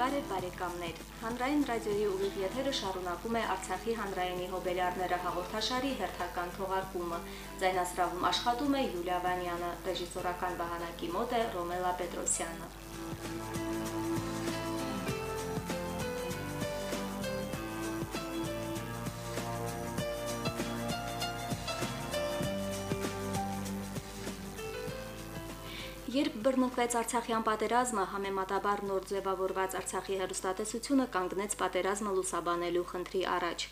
Բարև բարեկամներ։ Հանրային ռադիոյի ուղիղ եթերը շարունակում է Արցախի հանրայինի հոբելյարները հաղորդաշարի հերթական թողարկումը։ Ձայնասրավում աշխատում է Յուլիա Վանյանը, ռեժիսորական վահանակի մոտ է Ռոմելա Պետրոսյանը։ Երբ բռնկվեց Արցախյան պատերազմը, համեմատաբար նոր ձևավորված Արցախի հերոստատեսությունը կանգնեց պատերազմը լուսաբանելու խնդրի առաջ։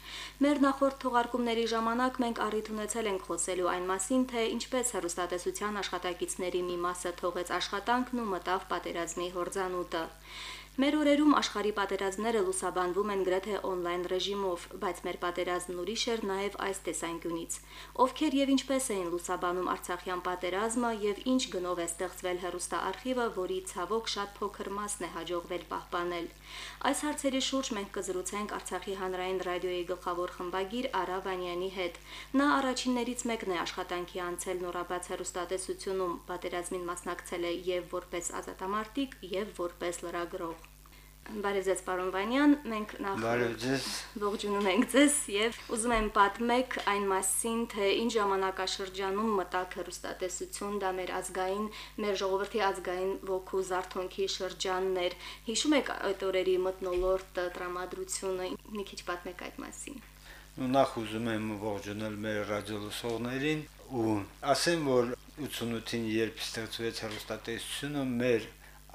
Մեր նախորդ թողարկումների ժամանակ մենք առիթ ունեցել ենք խոսելու այն մասին, թե ինչպես հերոստատեսության աշխատակիցների մի մասը թողեց աշխատանքն ու մտավ պատերազմի հորձանուտը։ Մեր օրերում աշխարհի պատերազմները լուսաբանվում են գրեթե on-line ռեժիմով, բայց մեր պատերազմն ուրիշ էր նաև այս տեսանկյունից։ Ովքեր եւ ինչպես էին լուսաբանում Արցախյան պատերազմը եւ ինչ գնով է ստեղծվել հերոստաարխիվը, որի ցավոք շատ փոքր մասն է հաջողվել պահպանել։ Այս հարցերի շուրջ մենք կզրուցենք Արցախի հանրային ռադիոյի գլխավոր խմբագիր Արա Վանյանի հետ։ Նա առաջիններից մեկն է աշխատանքի անցել նորաբաց հերոստատեսությունում, պատերազմին մասնակցել է եւ որպես ազատամարտիկ, եւ որպես լրագրող։ Բարև ձեզ, պարոն Վանյան, մենք նախ Բարև ձեզ։ ողջունում ենք ձեզ եւ ուզում եմ պատմեք այն մասին, թե ինչ ժամանակաշրջանում մտակ հերոստատեսություն, դա մեր ազգային, մեր ժողովրդի ազգային ոգու զարթոնքի շրջանն էր։ Հիշում եք այդ օրերի մտնոլորտը, տրամադրությունը, մի քիչ պատմեք այդ մասին։ նախ ուզում եմ ողջունել մեր ռադիոլսողներին ու ասեմ, որ 88-ին երբ ստեղծվեց հերոստատեսությունը, մեր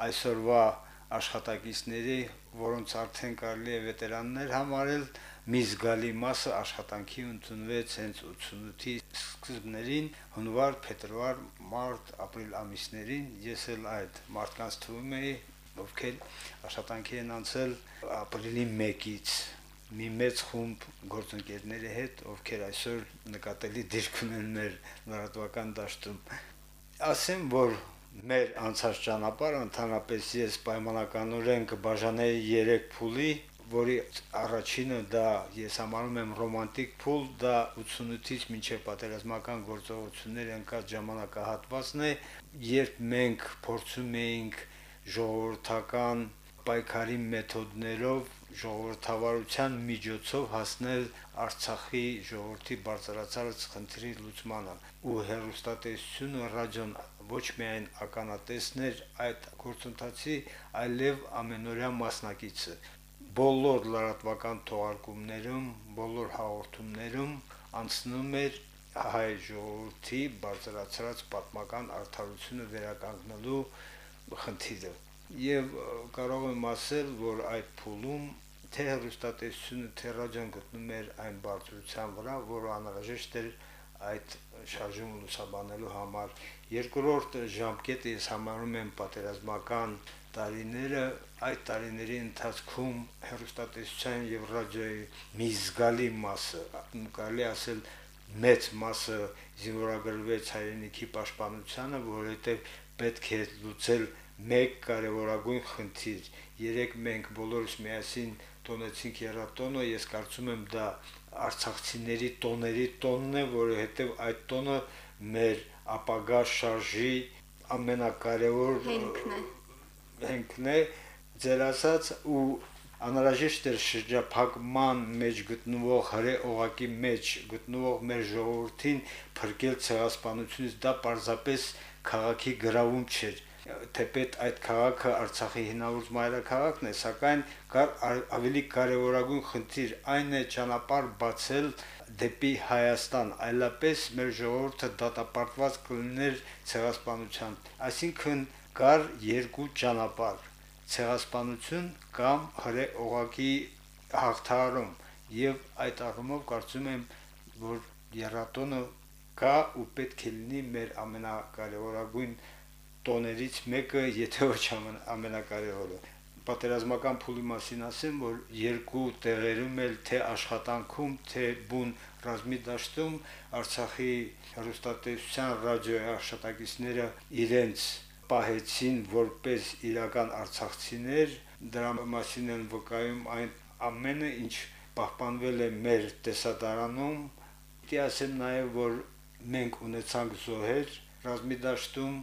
այսօրվա աշխատակիցների, որոնց արդեն կարելի է վետերաններ համարել, մի զգալի մասը աշխատանքի ընդունվեց հենց 88-ի սկզբներին, հունվար, փետրվար, մարտ, ապրիլ ամիսներին, ես էլ այդ մարդկանց թվում էի, ովքեր աշխատանքի են անցել ապրիլի 1-ից մի մեծ խումբ գործընկերների հետ, ովքեր այսօր նկատելի դիրք ունեն մեր լրատվական դաշտում։ Ասեմ, որ մեր անցած ճանապարհը ընդհանրապես ես պայմանականորեն կբաժանեի 3 փուլի, որի առաջինը դա ես համարում եմ ռոմանտիկ փուլ, դա 88-ից մինչև պատերազմական գործողություններ ընկած ժամանակահատվածն է, երբ մենք փորձում էինք ժողովրդական պայքարի մեթոդներով ժողովրդավարության միջոցով հասնել Արցախի ժողովրդի բարձրացած խնդրի լուծմանը ու հերոստատեսությունը ռադիոն ոչ միայն ականատեսներ այդ գործընթացի, այլև ամենօրյա մասնակիցը։ Բոլոր լրատվական թողարկումներում, բոլոր հաղորդումներում անցնում էր հայ ժողովրդի բարձրացած պատմական արդարությունը վերականգնելու խնդիրը։ Եվ կարող եմ ասել, որ այդ փուլում թե հեռուստատեսությունը, թե ռադիոն գտնում էր այն բարձրության վրա, որը անհրաժեշտ էր այդ շարժումը լուսաբանելու համար Երկրորդ ժամկետը ես համարում եմ պատերազմական տարիները, այդ տարիների ընթացքում հերոստատեսության եւ ռադիոյի մի զգալի մասը, կարելի ասել մեծ մասը զինվորագրվեց հայրենիքի պաշտպանությանը, որովհետեւ պետք է լուծել մեկ կարևորագույն խնդիր։ Երեք մենք բոլորս միասին տոնեցինք երատոնը, ես կարծում եմ դա արցախցիների տոների տոնն է, որովհետեւ այդ տոնը մեր ապագա շարժի ամենակարևոր հենքն է հենքն է ձեր ասած ու անհրաժեշտ էր շրջափակման մեջ գտնվող հրե օղակի մեջ գտնվող մեր ժողովրդին փրկել ցեղասպանությունից դա պարզապես քաղաքի գրավում չէր թեպետ այդ քաղաքը Արցախի հինավուրց մայրաքաղաքն է, սակայն կար ավելի կարևորագույն խնդիր, այն է ճանապարհ բացել դեպի Հայաստան, այլապես մեր ժողովուրդը դատապարտված կլիներ ցեղասպանության։ Այսինքն կար երկու ճանապարհ՝ ցեղասպանություն կամ հրե օղակի հաղթահարում, եւ այդ առումով կարծում եմ, որ երատոնը կա ու պետք է լինի մեր ամենակարևորագույն տոներից մեկը, եթե ոչ ամենակարևորը պատերազմական փուլի մասին ասեմ, որ երկու տեղերում էլ թե աշխատանքում, թե բուն ռազմի դաշտում Արցախի հեռուստատեսության ռադիոյի աշխատակիցները իրենց պահեցին որպես իրական արցախցիներ, դրա մասին են վկայում այն ամենը, ինչ պահպանվել է մեր տեսադարանում։ Դե ասեմ նաև, որ մենք ունեցանք զոհեր ռազմի դաշտում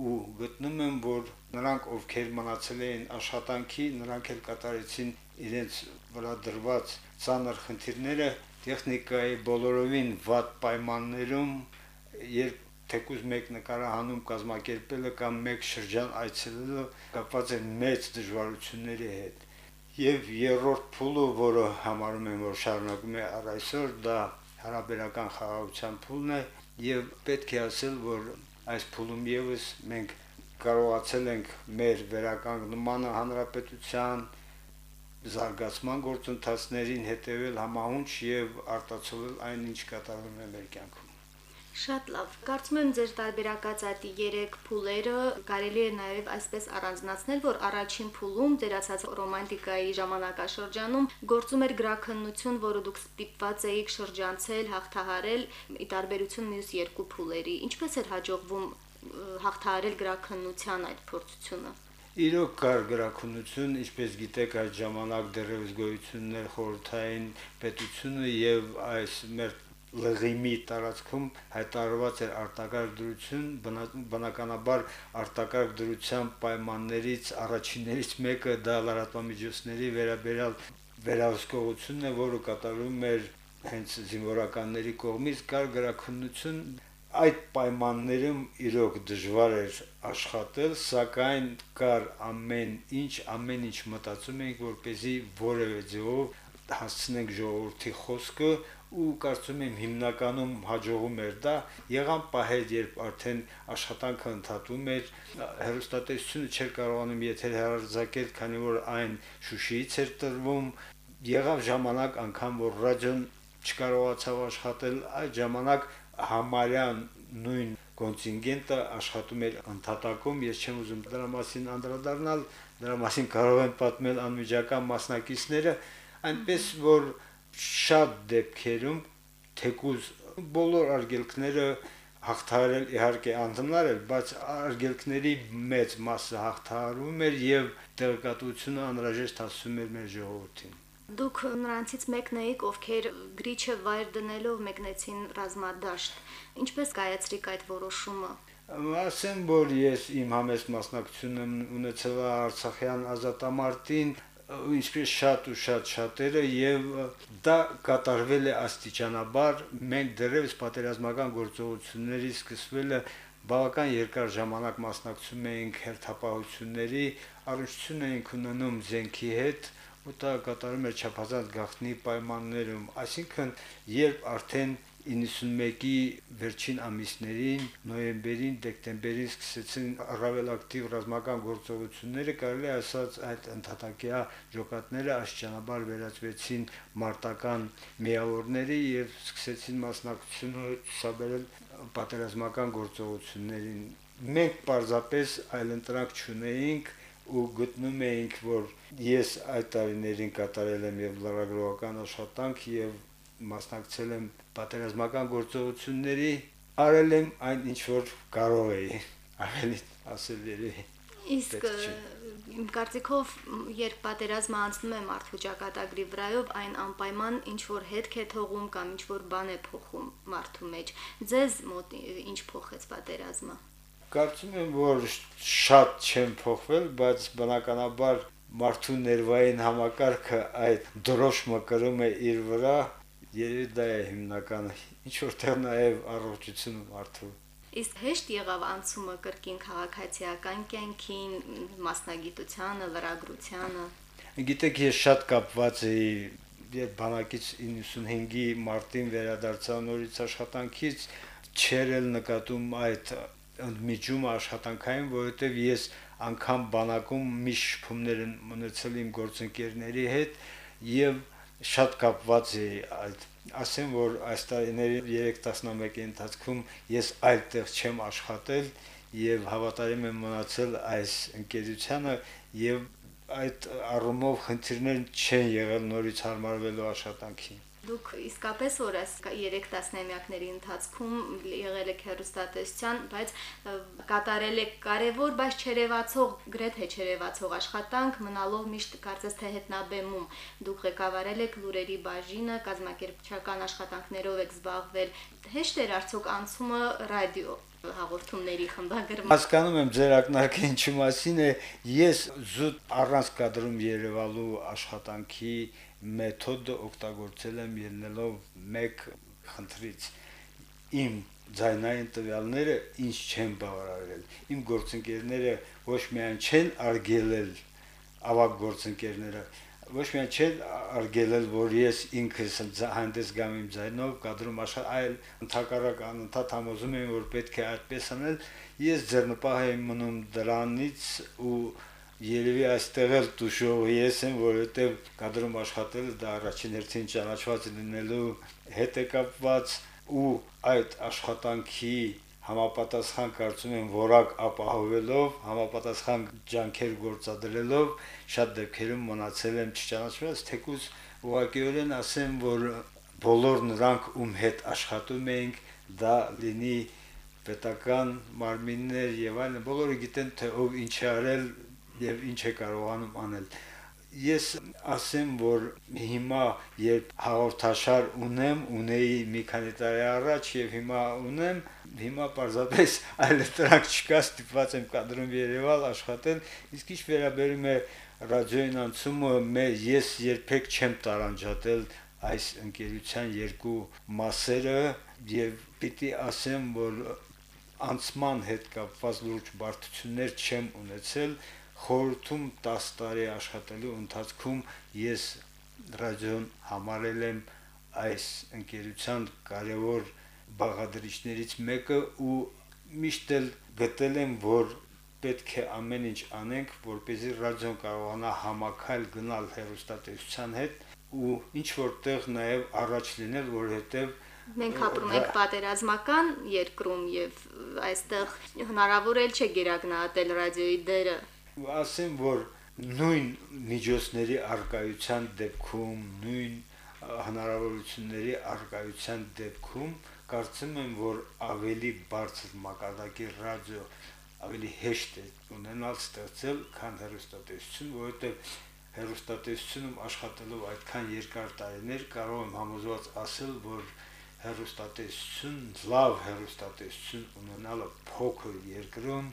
ու գտնում եմ, որ նրանք, ովքեր մնացել էին աշխատանքի, նրանք էլ կատարեցին իրենց վրա դրված ցաներ խնդիրները տեխնիկայի բոլորովին վատ պայմաններում, երբ թեկուզ մեկ նկարահանում կազմակերպելը կամ մեկ շրջան այցելելը կապված է մեծ դժվարությունների հետ։ Եվ երրորդ փուլը, որը համարում եմ, որ շարունակում է առ այսօր, դա հարաբերական խաղաղության փուլն է, եւ պետք է ասել, որ այս փուլում եւս մենք կարողացել ենք մեր վերականգնմանը հանրապետության զարգացման գործընթացներին հետևել համահունչ եւ արտացոլել այն, ինչ կատարվում է մեր կյանքում։ Շատ լավ։ Կարծում եմ ձեր տարբերակած այդ 3 փուլերը կարելի է նաև այսպես առանձնացնել, որ առաջին փուլում ձեր ասած ռոմանտիկայի ժամանակաշրջանում գործում էր գրաքննություն, որը դուք ստիպված էիք շրջանցել, հաղթահարել՝ ի տարբերություն մյուս երկու փուլերի։ Ինչպես էր հաջողվում հաղթահարել գրաքննության այդ փորձությունը։ Իրոք կար գրաքննություն, ինչպես գիտեք, այդ ժամանակ դեռևս գոյություններ խորհրդային պետությունը եւ այս մեր լղիմի տարածքում հայտարարված էր արտակարգ դրություն, բնականաբար արտակարգ դրության պայմաններից առաջիններից մեկը դա լրատվամիջոցների վերաբերյալ վերահսկողությունն է, որը կատարվում էր հենց զինվորականների կողմից կար գրաքննություն այդ պայմաններում իրոք դժվար էր աշխատել, սակայն կար ամեն ինչ, ամեն ինչ մտածում էինք, որպեսզի որևէ ձևով հասցնենք ժողովրդի խոսքը ու կարծում եմ հիմնականում հաջողում էր դա եղան պահեր երբ արդեն աշխատանքը ընդհատում էր հերոստատեսությունը չէր կարողանում եթեր հերարձակել քանի որ այն Շուշիից էր տրվում եղավ ժամանակ անգամ որ ռադիոն չկարողացավ աշխատել այդ ժամանակ համարյա նույն կոնտինգենտը աշխատում էր ընդհատակում ես չեմ ուզում դրա մասին անդրադառնալ դրա մասին կարող են պատմել անմիջական մասնակիցները այնպես որ շատ դեպքերում թեկուզ բոլոր արգելքները հաղթահարել իհարկե անդնար էր, բայց արգելքների մեծ մասը հաղթահարում էր եւ տեղեկատվությունը անհրաժեշտ հասցում էր մեր ժողովրդին։ Դուք նրանցից մեկն եք, ովքեր գրիչը վայր դնելով մեկնեցին ռազմադաշտ։ Ինչպես կայացրիք այդ որոշումը։ Ասեմ, որ ես իմ համեստ մասնակցությունը ունեցել Արցախյան ազատամարտին ինչպես շատ ու շատ շատերը եւ դա կատարվել է աստիճանաբար մենք դեռևս պատերազմական գործողությունների սկսվելը բավական երկար ժամանակ մասնակցում էինք հերթապահությունների առնչություն էինք ունենում զենքի հետ ու դա կատարում էր չափազանց գաղտնի պայմաններում այսինքն երբ արդեն 91-ի վերջին ամիսներին, նոյեմբերին, դեկտեմբերին սկսեցին առավել ակտիվ ռազմական գործողությունները, կարելի ասած այդ ընդհատակյա ջոկատները աշճանաբար վերածվեցին մարտական միավորների եւ սկսեցին մասնակցությունը ցուցաբերել պատերազմական գործողություններին։ Մենք պարզապես այլընտրանք չունեինք ու գտնում էինք, որ ես այդ տարիներին կատարել եմ եւ լրագրողական աշխատանք եւ մասնակցել եմ պատերազմական գործողությունների, արել եմ այն ինչ որ կարող էի, ավելի ասել երևի։ Իսկ իմ կարծիքով, երբ պատերազմը անցնում է մարդու ճակատագրի վրայով, այն անպայման ինչ որ հետք է թողում կամ ինչ որ բան է փոխում մարդու մեջ։ Ձեզ մոտ ինչ փոխեց պատերազմը։ Կարծում եմ, որ շատ չեն փոխվել, բայց բնականաբար մարդու ներվային համակարգը այդ դրոշմը կրում է իր վրա Երևի դա է հիմնականը։ Ինչ որտեղ նաև առողջությունը մարդու։ Իսկ հեշտ եղավ անցումը կրկին քաղաքացիական կյանքին, մասնագիտությանը, լրագրությանը։ Գիտեք, ես շատ կապված էի երբ բանակից 95-ի մարտին վերադարձա նորից աշխատանքից, չեր էլ նկատում այդ ընդմիջումը աշխատանքային, որովհետև ես անգամ բանակում մի շփումներ ունեցել իմ գործընկերների հետ եւ շատ կապված էի այդ ասեմ որ այս տարիների 3-11-ի ընթացքում ես այլտեղ չեմ աշխատել եւ հավատարիմ եմ մնացել այս ընկերությանը եւ այդ առումով խնդիրներ չեն եղել նորից հարմարվելու աշխատանքին Դուք իսկապես այս 3 տասնամյակների ընթացքում եղել եք հերոստատեսության, բայց կատարել եք կարևոր, բայց չերևացող, գրեթե չերևացող աշխատանք, մնալով միշտ կարծես թե հետնաբեմում։ Դուք ղեկավարել եք լուրերի բաժինը, կազմակերպչական աշխատանքներով եք զբաղվել։ Հեշտ էր արդյոք անցումը ռադիո հաղորդումների խմբագրման։ Հասկանում եմ ձեր ակնարկը ինչի մասին է։ Ես զուտ առանց կադրում Երևալու աշխատանքի մեթոդը օգտագործել եմ ելնելով մեկ խնդրից. Իմ ձայնային տվյալները ինչ չեն բավարարել։ Իմ գործընկերները ոչ միայն չեն արգելել ավակ գործընկերները, ոչ միայն չեն արգելել, որ ես ինքս հանդես գամ իմ ձայնով կադրում աշխատ, այլ ընդհակառակ անընդհատ համոզում եմ, որ պետք է այդպես անել։ Ես ձեռնպահ եմ մնում դրանից ու երևի այստեղ էլ տուշող ես եմ, որովհետև կադրում աշխատելը դա առաջին հերթին ճանաչված լինելու հետ է կապված ու այդ աշխատանքի համապատասխան կարծում եմ որակ ապահովելով, համապատասխան ջանքեր գործադրելով շատ դեպքերում մնացել եմ չճանաչված, թեկուզ ուղղակիորեն ասեմ, որ բոլոր նրանք ում հետ աշխատում էինք, դա լինի պետական մարմիններ եւ այլն, բոլորը գիտեն թե ով ինչ է արել եւ ինչ է կարողանում անել ես ասեմ, որ հիմա երբ հաղորդաշար ունեմ, ունեի մի քանի տարի առաջ եւ հիմա ունեմ, հիմա պարզապես այլ տրակ չկա, ստիպված եմ կադրում Երևալ աշխատել, իսկ ինչ վերաբերում է ռադիոյին անցումը, մեր ես երբեք չեմ տարանջատել այս ընկերության երկու մասերը եւ պիտի ասեմ, որ անցման հետ կապված լուրջ բարդություններ չեմ ունեցել խորհրդում 10 տարի աշխատելու ընթացքում ես ռադիոն համարել եմ այս ընկերության կարևոր բաղադրիչներից մեկը ու միշտ էլ գտել եմ, որ պետք է ամեն ինչ անենք, որպեսզի ռադիոն կարողանա համակալ գնալ հերոստատեսության հետ ու ինչ որտեղ նաև առաջ լինել, որովհետև մենք ապրում ենք պատերազմական երկրում եւ այստեղ հնարավոր էլ չէ գերագնահատել ռադիոյի դերը ասեմ, որ նույն միջոցների արկայության դեպքում, նույն հնարավորությունների արկայության դեպքում կարծում եմ, որ ավելի բարձր մակարդակի ռադիո ավելի հեշտ է ունենալ ստեղծել, քան հեռուստատեսություն, որովհետև հեռուստատեսությունում աշխատելով այդքան երկար տարիներ կարող եմ համոզված ասել, որ հեռուստատեսություն, լավ հեռուստատեսություն ունենալը փոքր երկրում,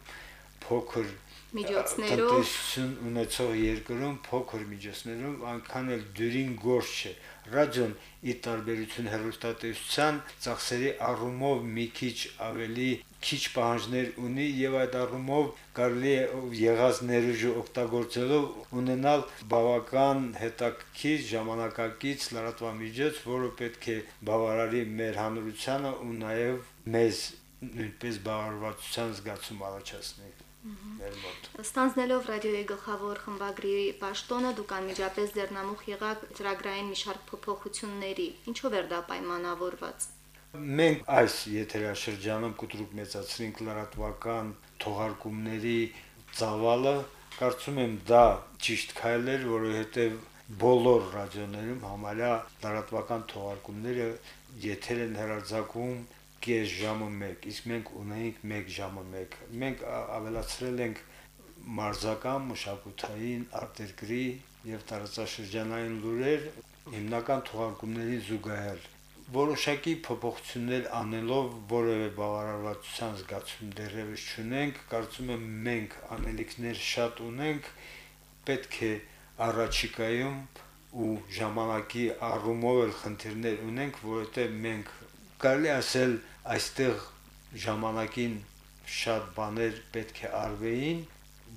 փոքր միջոցներով տնտեսություն ունեցող երկրում փոքր միջոցներով այնքան էլ դյուրին գործ չէ ռադիոն ի տարբերություն հեռուստատեսության ծախսերի առումով մի քիչ ավելի քիչ պահանջներ ունի եւ այդ առումով կարելի է եղած ներուժը օգտագործելով ունենալ բավական հետաքրքիր ժամանակակից լրատվամիջոց, որը պետք է բավարարի մեր հանրությանը ու նաեւ մեզ նույնպես բավարարվածության զգացում առաջացնի Ստանձնելով ռադիոյի գլխավոր խմբագրի պաշտոնը դուք անմիջապես ձեռնամուխ եղաք ծրագրային մի շարք փոփոխությունների։ Ինչով էր դա պայմանավորված։ Մենք այս եթերաշրջանում կտրուկ մեծացրինք լրատվական թողարկումների ծավալը, կարծում եմ դա ճիշտ քայլ էր, որովհետև բոլոր ռադիոներում համարյա լրատվական թողարկումները եթեր են հրարձակում կես ժամը 1, իսկ մենք ունեինք 1 ժամը 1։ Մենք ավելացրել ենք մարզական, մշակութային, արտերկրի եւ տարածաշրջանային լուրեր հիմնական թողարկումների զուգահեռ որոշակի փոփոխություններ անելով որևէ բավարարվածության զգացում դեռևս չունենք, կարծում եմ մենք անելիքներ շատ ունենք, պետք է առաջիկայում ու ժամանակի առումով էլ խնդիրներ ունենք, որովհետև մենք կարելի ասել այստեղ ժամանակին շատ բաներ պետք է արվեին,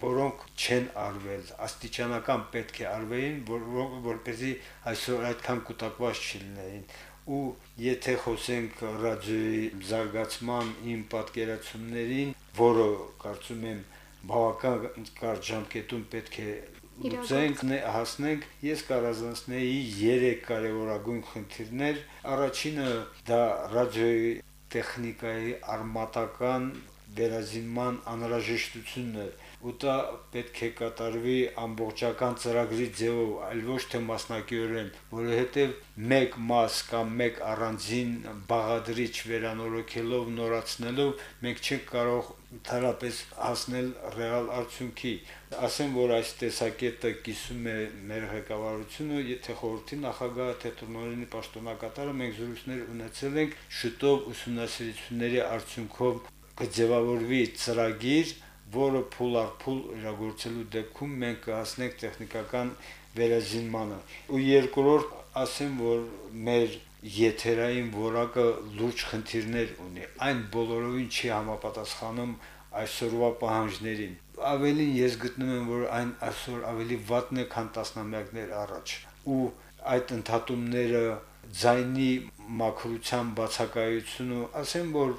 որոնք չեն արվել, աստիճանական պետք է արվեին, որ, որպեսզի այսօր այդքան կուտակված չլինեին ու եթե խոսենք ռադիոյի զարգացման իմ պատկերացումներին, որը կարծում եմ բավական կարճ ժամկետում պետք է լուծենք, հասնենք, ես կառանձնացնեի 3 կարևորագույն խնդիրներ։ Առաջինը դա ռադիոյի տեխնիկայի արմատական վերազինման անհրաժեշտությունն է ու դա պետք է կատարվի ամբողջական ծրագրի ձևով, այլ ոչ թե մասնակիորեն, որովհետև մեկ մաս կամ մեկ առանձին բաղադրիչ վերանորոգելով, նորացնելով մենք չենք կարող թարապես հասնել ռեալ արդյունքի։ Ասեմ, որ այս տեսակետը կիսում է մեր ղեկավարությունը, եթե խորհրդի նախագահը թե տնօրենի պաշտոնակատարը մենք զրույցներ ունեցել ենք շուտով ուսումնասիրությունների արդյունքով կձևավորվի ծրագիր, որը փուլ առ փուլ իրագործելու դեպքում մենք կհասնենք տեխնիկական վերազինմանը։ Ու երկրորդ ասեմ, որ մեր եթերային որակը լուրջ խնդիրներ ունի։ Այն բոլորովին չի համապատասխանում այսօրվա պահանջներին։ Ավելին ես գտնում եմ, որ այն այսօր ավելի վատն է, քան տասնամյակներ առաջ։ Ու այդ ընդհատումները ձայնի մակրության բացակայությունը, ասեմ, որ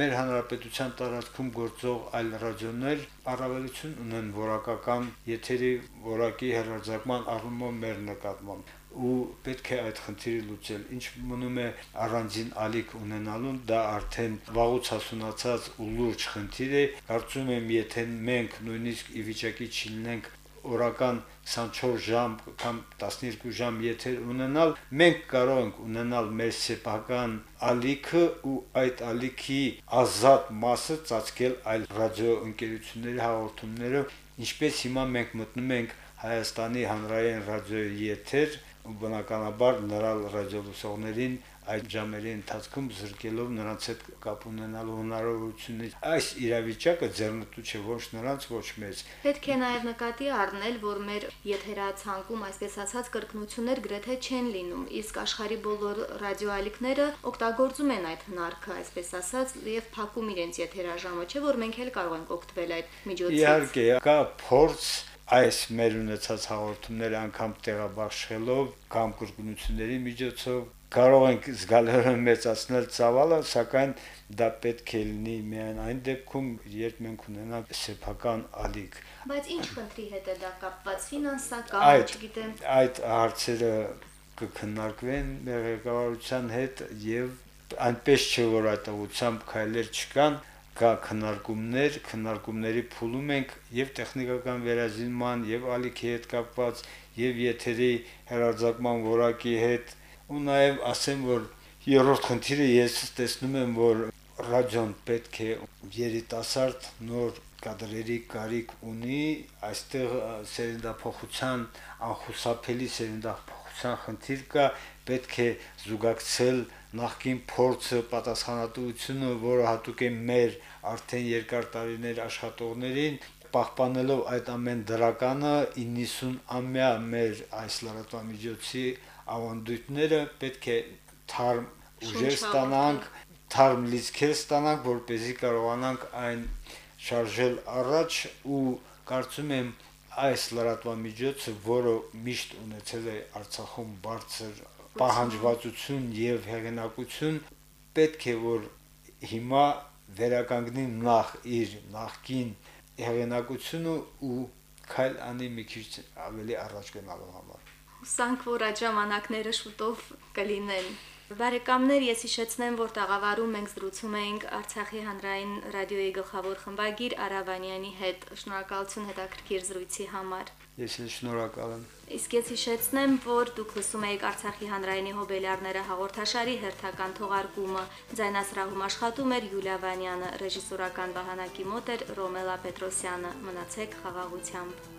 մեր հանրապետության տարածքում գործող այլ ռադիոներ առավելություն ունեն որակական եթերի որակի հերարձակման առումով մեր նկատմամբ ու պետք է այդ խնդիրը լուծել։ Ինչ մնում է առանձին ալիք ունենալուն, դա արդեն վաղուց հասունացած ու լուրջ խնդիր է։ Կարծում եմ, եթե մենք նույնիսկ ի վիճակի չլինենք օրական 24 ժամ կամ 12 ժամ եթեր ունենալ, մենք կարող ենք ունենալ մեր սեփական ալիքը ու այդ ալիքի ազատ մասը ծածկել այլ ռադիո ընկերությունների հաղորդումները, ինչպես հիմա մենք մտնում ենք Հայաստանի հանրային ռադիոյի եթեր, բնականաբար նրա ռադիոլուսողներին այդ ժամերի ընթացքում զրկելով նրանց հետ կապ ունենալու հնարավորությունից այս իրավիճակը ձեռնտու չէ ոչ նրանց ոչ մեզ պետք է նաև նկատի առնել որ մեր եթերացանկում այսպես ասած կրկնություններ գրեթե չեն լինում իսկ աշխարի բոլոր ռադիոալիքները օգտագործում են այդ հնարքը այսպես ասած եւ փակում իրենց եթերաժամը չէ որ մենք էլ կարող ենք օգտվել այդ միջոցից իհարկե կա փորձ այս մեր ունեցած հաղորդումները անգամ տեղաբաշխելով կամ կրկնությունների միջոցով կարող ենք զգալիորեն մեծացնել ծավալը, սակայն դա պետք է լինի միայն այն դեպքում, երբ մենք ունենանք սեփական ալիք։ Բայց ինչ խնդրի հետ է դա կապված ֆինանսական, չգիտեմ։ Այդ հարցերը կքննարկվեն ղեկավարության հետ եւ այնպես չէ որ այդ ուղությամբ քայլեր չկան, կա քննարկումներ, քննարկումների փուլում ենք եւ տեխնիկական վերազինման եւ ալիքի հետ կապված եւ եթերի հերարձակման որակի հետ ու նաև ասեմ, որ երրորդ խնդիրը ես տեսնում եմ, որ ռադիոն պետք է երիտասարդ նոր կադրերի կարիք ունի, այստեղ սերնդափոխության անխուսափելի սերնդափոխության խնդիր կա, պետք է զուգակցել նախքին փորձը, պատասխանատվությունը, որը հատուկ է մեր արդեն երկար տարիներ աշխատողներին, պահպանելով այդ ամեն դրականը 90 ամյա մեր այս լրատվամիջոցի ավանդույթները պետք է թարմ ուժեր ստանանք, թարմ լիցքեր ստանանք, որ เป զի կարողանանք այն շարժել առաջ ու կարծում եմ այս լրատվամիջոցը, որը միշտ ունեցել է Արցախում բարձր պահանջվածություն եւ հեղինակություն, պետք է որ հիմա վերականգնի նախ իր նախքին հեղինակությունը ու քայլ անի մի քիչ ավելի առաջ գնալու համար Հուսանք, որ այդ ժամանակները շուտով կլինեն։ Բարեկամներ, ես հիշեցնեմ, որ տաղավարում մենք զրուցում էինք Արցախի հանրային ռադիոյի գլխավոր խմբագիր Արավանյանի հետ։ Շնորհակալություն հետաքրքիր զրույցի համար։ Ես էլ շնորհակալ եմ։ Իսկ ես հիշեցնեմ, որ դուք լսում եք Արցախի հանրայինի հոբելյարները հաղորդաշարի հերթական թողարկումը։ Ձայնասրահում աշխատում էր Յուլիա Վանյանը, ռեժիսորական վահանակի մոտ էր Ռոմելա Պետրոսյանը։ Մնացեք խաղաղությամբ։